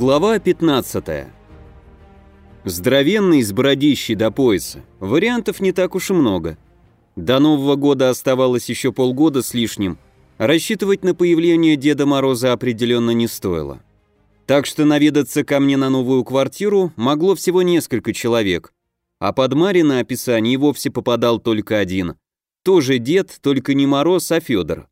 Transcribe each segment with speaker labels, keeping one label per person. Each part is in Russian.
Speaker 1: Глава 15. Здоровенный с бородищей до пояса. Вариантов не так уж и много. До Нового года оставалось еще полгода с лишним. Рассчитывать на появление Деда Мороза определенно не стоило. Так что наведаться ко мне на новую квартиру могло всего несколько человек. А под Марина описание вовсе попадал только один. Тоже дед, только не Мороз, а Федор.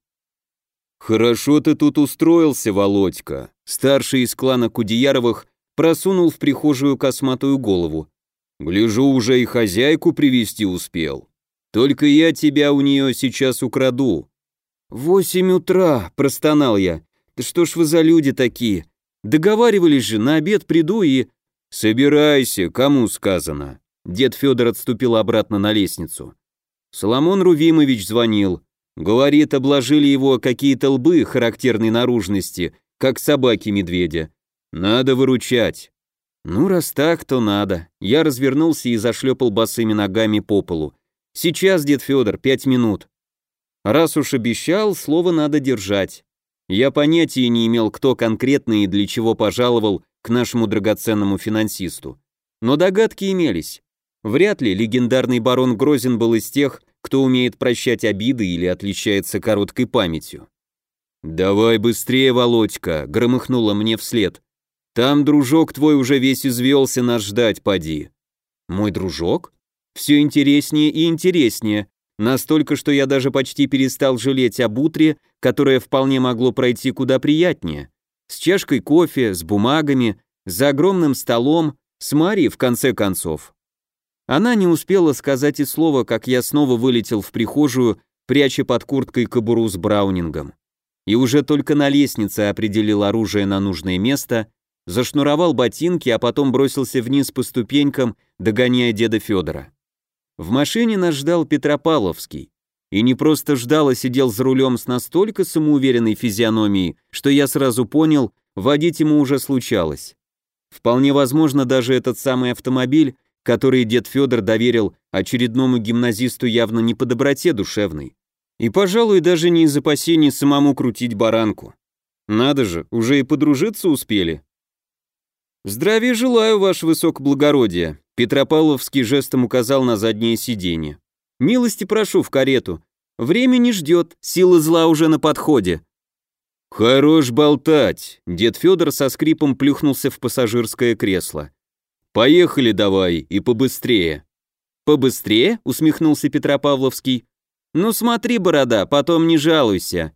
Speaker 1: «Хорошо ты тут устроился, Володька», Старший из клана Кудеяровых просунул в прихожую косматую голову. «Гляжу, уже и хозяйку привести успел. Только я тебя у нее сейчас украду». «Восемь утра», — простонал я. «Да что ж вы за люди такие? Договаривались же, на обед приду и...» «Собирайся, кому сказано». Дед Федор отступил обратно на лестницу. Соломон Рувимович звонил. Говорит, обложили его какие-то лбы характерной наружности — как собаки медведя. Надо выручать. Ну, раз так, то надо. Я развернулся и зашлепал босыми ногами по полу. Сейчас, дед Федор, пять минут. Раз уж обещал, слово надо держать. Я понятия не имел, кто конкретно и для чего пожаловал к нашему драгоценному финансисту. Но догадки имелись. Вряд ли легендарный барон Грозин был из тех, кто умеет прощать обиды или отличается короткой памятью. «Давай быстрее, Володька!» — громыхнуло мне вслед. «Там дружок твой уже весь извелся нас ждать, поди». «Мой дружок?» «Все интереснее и интереснее. Настолько, что я даже почти перестал жалеть об утре, которое вполне могло пройти куда приятнее. С чашкой кофе, с бумагами, за огромным столом, с Марией в конце концов». Она не успела сказать и слова, как я снова вылетел в прихожую, пряча под курткой кобуру с браунингом и уже только на лестнице определил оружие на нужное место, зашнуровал ботинки, а потом бросился вниз по ступенькам, догоняя деда Федора. В машине нас ждал Петропавловский. И не просто ждал, а сидел за рулем с настолько самоуверенной физиономией, что я сразу понял, водить ему уже случалось. Вполне возможно, даже этот самый автомобиль, который дед Федор доверил очередному гимназисту явно не по доброте душевной. И, пожалуй, даже не из опасений самому крутить баранку. Надо же, уже и подружиться успели. «Здравия желаю, ваше высокоблагородие», Петропавловский жестом указал на заднее сиденье. «Милости прошу в карету. Время не ждет, сила зла уже на подходе». «Хорош болтать», — дед Федор со скрипом плюхнулся в пассажирское кресло. «Поехали давай, и побыстрее». «Побыстрее?» — усмехнулся Петропавловский. «Ну смотри, борода, потом не жалуйся».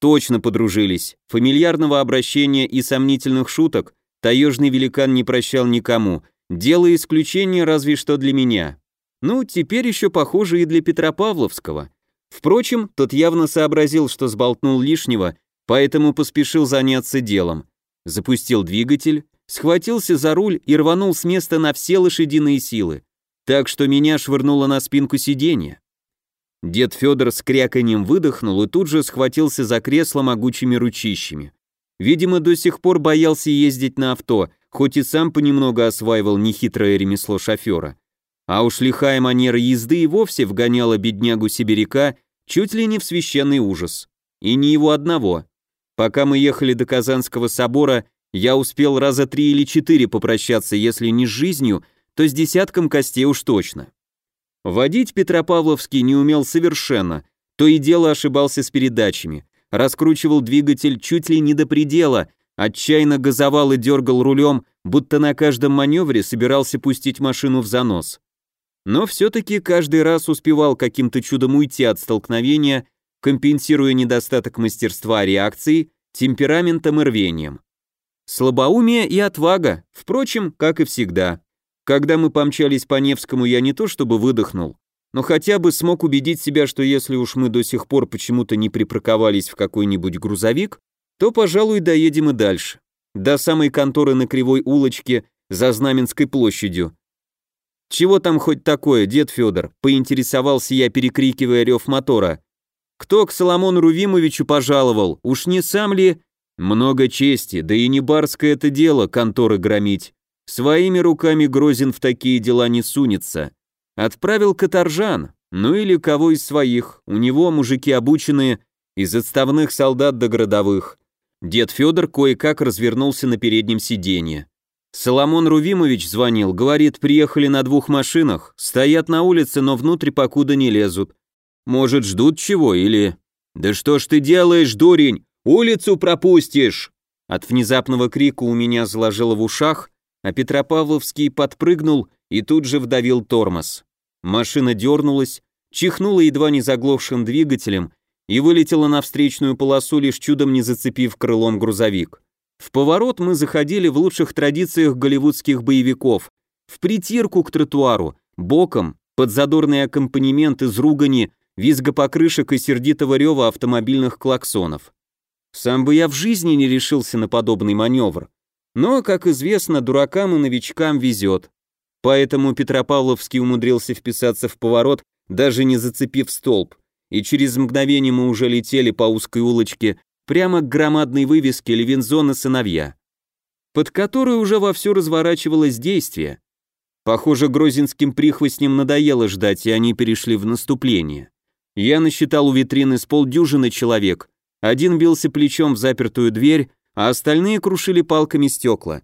Speaker 1: Точно подружились. Фамильярного обращения и сомнительных шуток таежный великан не прощал никому, делая исключение разве что для меня. Ну, теперь еще похоже и для Петропавловского. Впрочем, тот явно сообразил, что сболтнул лишнего, поэтому поспешил заняться делом. Запустил двигатель, схватился за руль и рванул с места на все лошадиные силы, так что меня швырнуло на спинку сиденья. Дед Федор с кряканьем выдохнул и тут же схватился за кресло могучими ручищами. Видимо, до сих пор боялся ездить на авто, хоть и сам понемногу осваивал нехитрое ремесло шофера. А уж лихая манера езды и вовсе вгоняла беднягу-сибиряка чуть ли не в священный ужас. И не его одного. Пока мы ехали до Казанского собора, я успел раза три или четыре попрощаться, если не с жизнью, то с десятком костей уж точно. Водить Петропавловский не умел совершенно, то и дело ошибался с передачами, раскручивал двигатель чуть ли не до предела, отчаянно газовал и дергал рулем, будто на каждом маневре собирался пустить машину в занос. Но все-таки каждый раз успевал каким-то чудом уйти от столкновения, компенсируя недостаток мастерства реакции, темпераментом и рвением. Слабоумие и отвага, впрочем, как и всегда. Когда мы помчались по Невскому, я не то чтобы выдохнул, но хотя бы смог убедить себя, что если уж мы до сих пор почему-то не припарковались в какой-нибудь грузовик, то, пожалуй, доедем и дальше. До самой конторы на Кривой улочке за Знаменской площадью. «Чего там хоть такое, дед Федор?» — поинтересовался я, перекрикивая рев мотора. «Кто к Соломону Рувимовичу пожаловал? Уж не сам ли...» «Много чести, да и не барское это дело конторы громить. Своими руками Грозин в такие дела не сунется. Отправил каторжан, ну или кого из своих, у него мужики обученные, из отставных солдат до городовых. Дед Федор кое-как развернулся на переднем сиденье. Соломон Рувимович звонил, говорит, приехали на двух машинах, стоят на улице, но внутрь покуда не лезут. Может, ждут чего или... «Да что ж ты делаешь, дурень? Улицу пропустишь!» От внезапного крика у меня заложило в ушах, а Петропавловский подпрыгнул и тут же вдавил тормоз. Машина дернулась, чихнула едва не заглохшим двигателем и вылетела на встречную полосу, лишь чудом не зацепив крылом грузовик. В поворот мы заходили в лучших традициях голливудских боевиков, в притирку к тротуару, боком, под задорный аккомпанемент из ругани, визга покрышек и сердитого рева автомобильных клаксонов. Сам бы я в жизни не решился на подобный маневр. Но, как известно, дуракам и новичкам везет. Поэтому Петропавловский умудрился вписаться в поворот, даже не зацепив столб, и через мгновение мы уже летели по узкой улочке прямо к громадной вывеске «Левинзон и сыновья», под которой уже вовсю разворачивалось действие. Похоже, грозинским прихвостням надоело ждать, и они перешли в наступление. Я насчитал у витрины с полдюжины человек. Один бился плечом в запертую дверь, а остальные крушили палками стекла.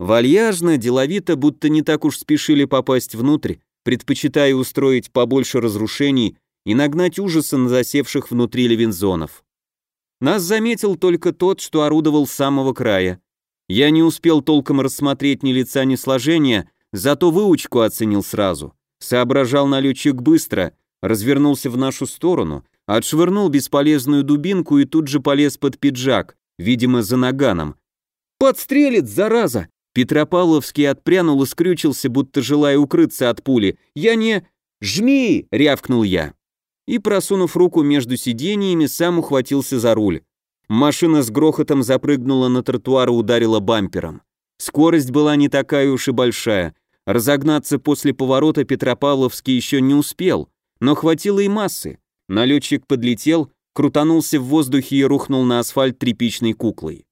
Speaker 1: Вальяжно, деловито, будто не так уж спешили попасть внутрь, предпочитая устроить побольше разрушений и нагнать ужаса на засевших внутри левинзонов. Нас заметил только тот, что орудовал с самого края. Я не успел толком рассмотреть ни лица, ни сложения, зато выучку оценил сразу. Соображал налетчик быстро, развернулся в нашу сторону, отшвырнул бесполезную дубинку и тут же полез под пиджак, видимо, за наганом. «Подстрелит, зараза!» Петропавловский отпрянул и скрючился, будто желая укрыться от пули. «Я не...» «Жми!» — рявкнул я и, просунув руку между сиденьями, сам ухватился за руль. Машина с грохотом запрыгнула на тротуар и ударила бампером. Скорость была не такая уж и большая. Разогнаться после поворота Петропавловский еще не успел, но хватило и массы. Налетчик подлетел, крутанулся в воздухе и рухнул на асфальт тряпичной куклой.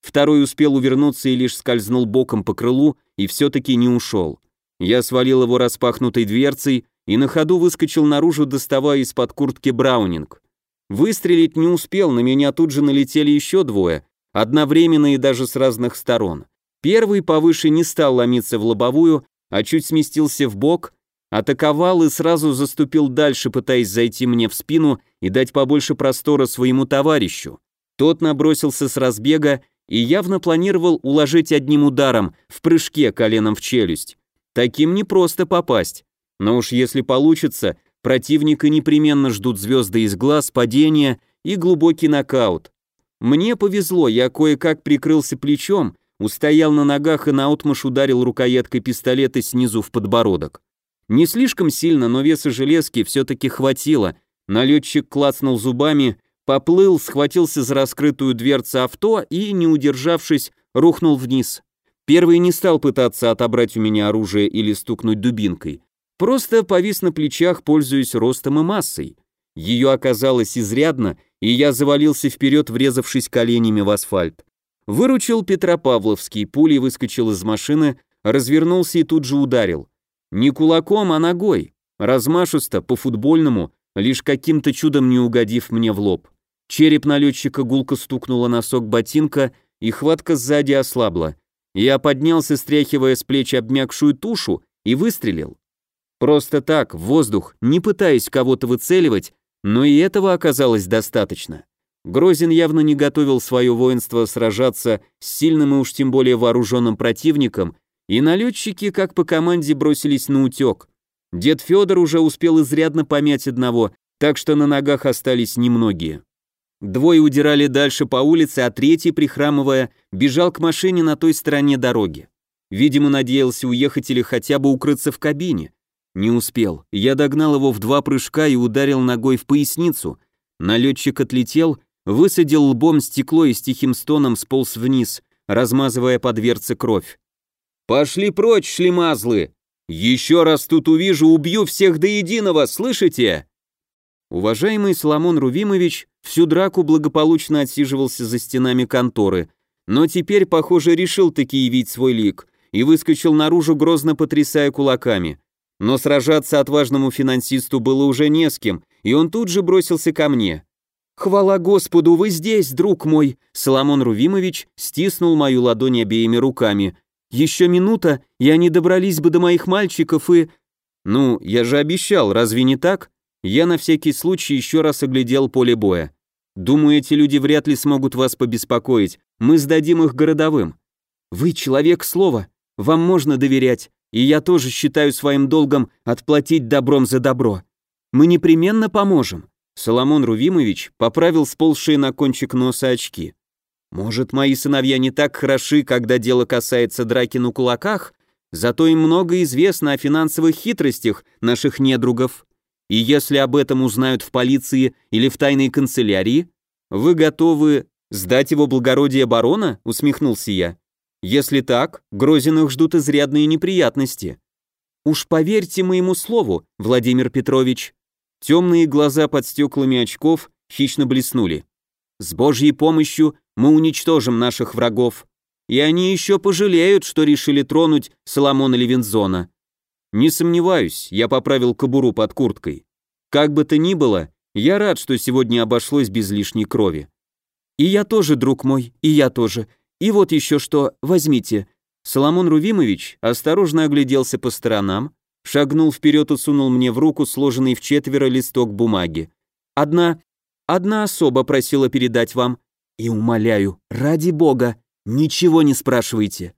Speaker 1: Второй успел увернуться и лишь скользнул боком по крылу и все-таки не ушел. Я свалил его распахнутой дверцей, и на ходу выскочил наружу, доставая из-под куртки Браунинг. Выстрелить не успел, на меня тут же налетели еще двое, одновременно и даже с разных сторон. Первый повыше не стал ломиться в лобовую, а чуть сместился в бок, атаковал и сразу заступил дальше, пытаясь зайти мне в спину и дать побольше простора своему товарищу. Тот набросился с разбега и явно планировал уложить одним ударом в прыжке коленом в челюсть. Таким не просто попасть. Но уж если получится, противника непременно ждут звезды из глаз, падения и глубокий нокаут. Мне повезло, я кое-как прикрылся плечом, устоял на ногах и наотмашь ударил рукояткой пистолета снизу в подбородок. Не слишком сильно, но веса железки все-таки хватило. Налетчик клацнул зубами, поплыл, схватился за раскрытую дверцу авто и, не удержавшись, рухнул вниз. Первый не стал пытаться отобрать у меня оружие или стукнуть дубинкой. Просто повис на плечах, пользуясь ростом и массой. Ее оказалось изрядно, и я завалился вперед, врезавшись коленями в асфальт. Выручил Петропавловский, пулей выскочил из машины, развернулся и тут же ударил. Не кулаком, а ногой. Размашисто, по-футбольному, лишь каким-то чудом не угодив мне в лоб. Череп налетчика гулко стукнула носок ботинка, и хватка сзади ослабла. Я поднялся, стряхивая с плеч обмякшую тушу, и выстрелил. Просто так, в воздух, не пытаясь кого-то выцеливать, но и этого оказалось достаточно. Грозин явно не готовил свое воинство сражаться с сильным и уж тем более вооруженным противником, и налетчики, как по команде, бросились на утек. Дед Федор уже успел изрядно помять одного, так что на ногах остались немногие. Двое удирали дальше по улице, а третий, прихрамывая, бежал к машине на той стороне дороги. Видимо, надеялся уехать или хотя бы укрыться в кабине. Не успел. Я догнал его в два прыжка и ударил ногой в поясницу. Налетчик отлетел, высадил лбом стекло и с тихим стоном сполз вниз, размазывая по дверце кровь. «Пошли прочь, шлемазлы! Еще раз тут увижу, убью всех до единого, слышите?» Уважаемый Соломон Рувимович всю драку благополучно отсиживался за стенами конторы, но теперь, похоже, решил таки явить свой лик и выскочил наружу, грозно потрясая кулаками. Но сражаться отважному финансисту было уже не с кем, и он тут же бросился ко мне. «Хвала Господу, вы здесь, друг мой!» Соломон Рувимович стиснул мою ладонь обеими руками. «Еще минута, и они добрались бы до моих мальчиков и...» «Ну, я же обещал, разве не так?» Я на всякий случай еще раз оглядел поле боя. «Думаю, эти люди вряд ли смогут вас побеспокоить. Мы сдадим их городовым». «Вы человек слова. Вам можно доверять. И я тоже считаю своим долгом отплатить добром за добро. Мы непременно поможем. Соломон Рувимович поправил сползшие на кончик носа очки. Может, мои сыновья не так хороши, когда дело касается драки на кулаках, зато им много известно о финансовых хитростях наших недругов. И если об этом узнают в полиции или в тайной канцелярии, вы готовы сдать его благородие барона? усмехнулся я. Если так, Грозиных ждут изрядные неприятности. Уж поверьте моему слову, Владимир Петрович. Темные глаза под стеклами очков хищно блеснули. С Божьей помощью мы уничтожим наших врагов. И они еще пожалеют, что решили тронуть Соломона Левинзона. Не сомневаюсь, я поправил кобуру под курткой. Как бы то ни было, я рад, что сегодня обошлось без лишней крови. И я тоже, друг мой, и я тоже. И вот еще что, возьмите. Соломон Рувимович осторожно огляделся по сторонам, шагнул вперед и сунул мне в руку сложенный в четверо листок бумаги. Одна, одна особа просила передать вам. И умоляю, ради бога, ничего не спрашивайте.